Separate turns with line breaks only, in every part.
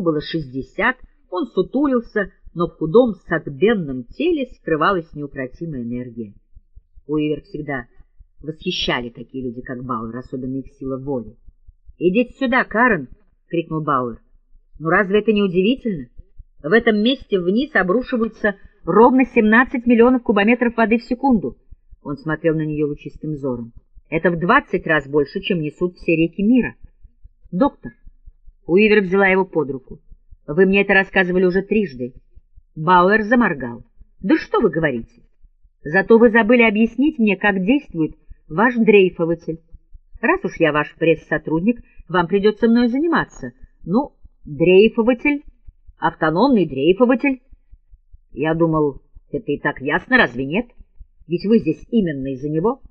Ему было шестьдесят, он сутулился, но в худом согбенном теле скрывалась неукротимая энергия. Уивер всегда восхищали такие люди, как Бауэр, особенно их сила воли. — Идите сюда, Карен! — крикнул Бауэр. — Ну разве это не удивительно? В этом месте вниз обрушиваются ровно 17 миллионов кубометров воды в секунду. Он смотрел на нее лучистым взором. Это в двадцать раз больше, чем несут все реки мира. — Доктор! Уивер взяла его под руку. — Вы мне это рассказывали уже трижды. Бауэр заморгал. — Да что вы говорите? Зато вы забыли объяснить мне, как действует ваш дрейфователь. Раз уж я ваш пресс-сотрудник, вам придется мной заниматься. Ну, дрейфователь, автономный дрейфователь. Я думал, это и так ясно, разве нет? Ведь вы здесь именно из-за него.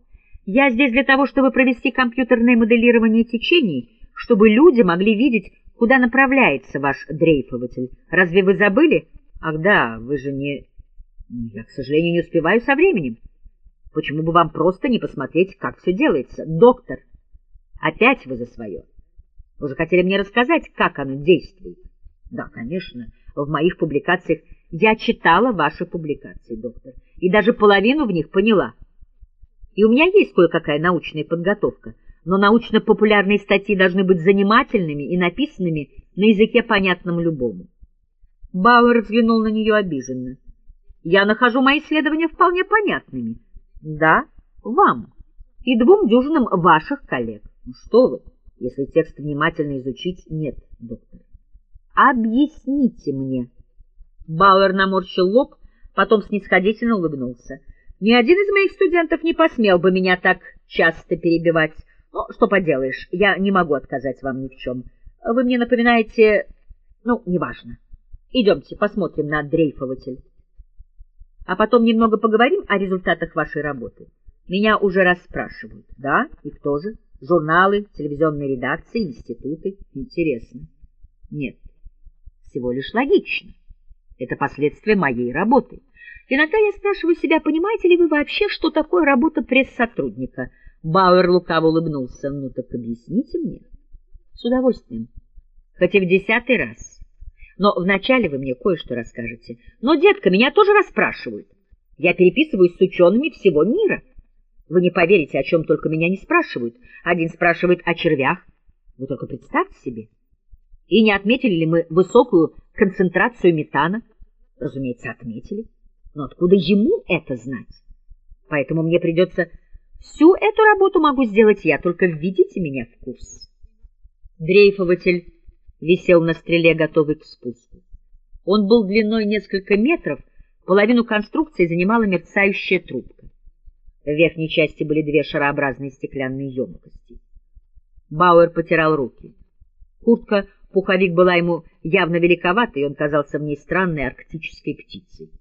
Я здесь для того, чтобы провести компьютерное моделирование течений, чтобы люди могли видеть, куда направляется ваш дрейфователь. Разве вы забыли? Ах да, вы же не... Я, к сожалению, не успеваю со временем. Почему бы вам просто не посмотреть, как все делается? Доктор, опять вы за свое. Вы же хотели мне рассказать, как оно действует. Да, конечно, в моих публикациях я читала ваши публикации, доктор, и даже половину в них поняла. И у меня есть кое-какая научная подготовка, но научно-популярные статьи должны быть занимательными и написанными на языке, понятном любому. Бауэр взглянул на нее обиженно. Я нахожу мои исследования вполне понятными. Да, вам и двум дюжинам ваших коллег. Ну что вы, если текст внимательно изучить, нет, доктор. Объясните мне. Бауэр наморщил лоб, потом снисходительно улыбнулся. Ни один из моих студентов не посмел бы меня так часто перебивать. Но что поделаешь, я не могу отказать вам ни в чем. Вы мне напоминаете... Ну, неважно. Идемте, посмотрим на дрейфователь а потом немного поговорим о результатах вашей работы. Меня уже расспрашивают. Да? И кто же? Журналы, телевизионные редакции, институты. Интересно. Нет, всего лишь логично. Это последствия моей работы. Иногда я спрашиваю себя, понимаете ли вы вообще, что такое работа пресс-сотрудника? Бауэр лукаво улыбнулся. Ну так объясните мне. С удовольствием. Хоть в десятый раз. Но вначале вы мне кое-что расскажете. Но, детка, меня тоже расспрашивают. Я переписываюсь с учеными всего мира. Вы не поверите, о чем только меня не спрашивают. Один спрашивает о червях. Вы только представьте себе. И не отметили ли мы высокую концентрацию метана? Разумеется, отметили. Но откуда ему это знать? Поэтому мне придется... Всю эту работу могу сделать я, только введите меня в курс. Дрейфователь висел на стреле, готовый к спуску. Он был длиной несколько метров, половину конструкции занимала мерцающая трубка. В верхней части были две шарообразные стеклянные емкости. Бауэр потирал руки. Куртка, пуховик была ему явно великовата, и он казался в ней странной арктической птицей.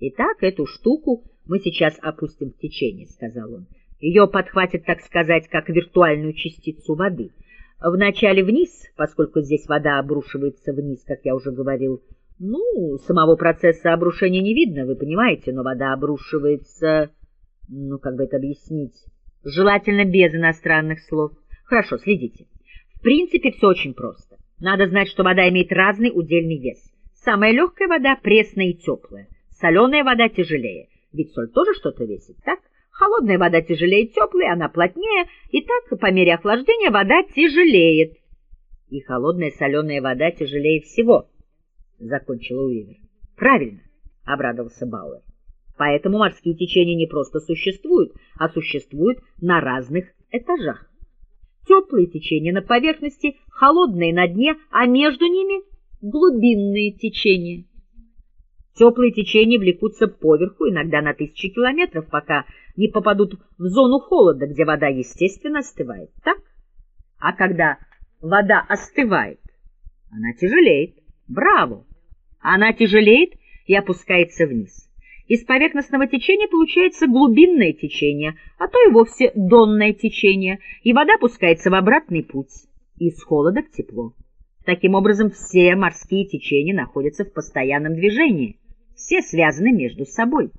«Итак, эту штуку мы сейчас опустим в течение», — сказал он. «Ее подхватит, так сказать, как виртуальную частицу воды». Вначале вниз, поскольку здесь вода обрушивается вниз, как я уже говорил. Ну, самого процесса обрушения не видно, вы понимаете, но вода обрушивается... Ну, как бы это объяснить? Желательно без иностранных слов. Хорошо, следите. В принципе, все очень просто. Надо знать, что вода имеет разный удельный вес. Самая легкая вода пресная и теплая. Соленая вода тяжелее. Ведь соль тоже что-то весит, так? Холодная вода тяжелее теплой, она плотнее, и так по мере охлаждения вода тяжелеет. И холодная соленая вода тяжелее всего, — закончила Уивер. — Правильно, — обрадовался Бауэр. Поэтому морские течения не просто существуют, а существуют на разных этажах. Теплые течения на поверхности, холодные на дне, а между ними глубинные течения. Теплые течения влекутся поверху, иногда на тысячи километров, пока не попадут в зону холода, где вода естественно остывает. Так? А когда вода остывает, она тяжелеет. Браво! Она тяжелеет и опускается вниз. Из поверхностного течения получается глубинное течение, а то и вовсе донное течение, и вода опускается в обратный путь, из холода к теплу. Таким образом, все морские течения находятся в постоянном движении, все связаны между собой.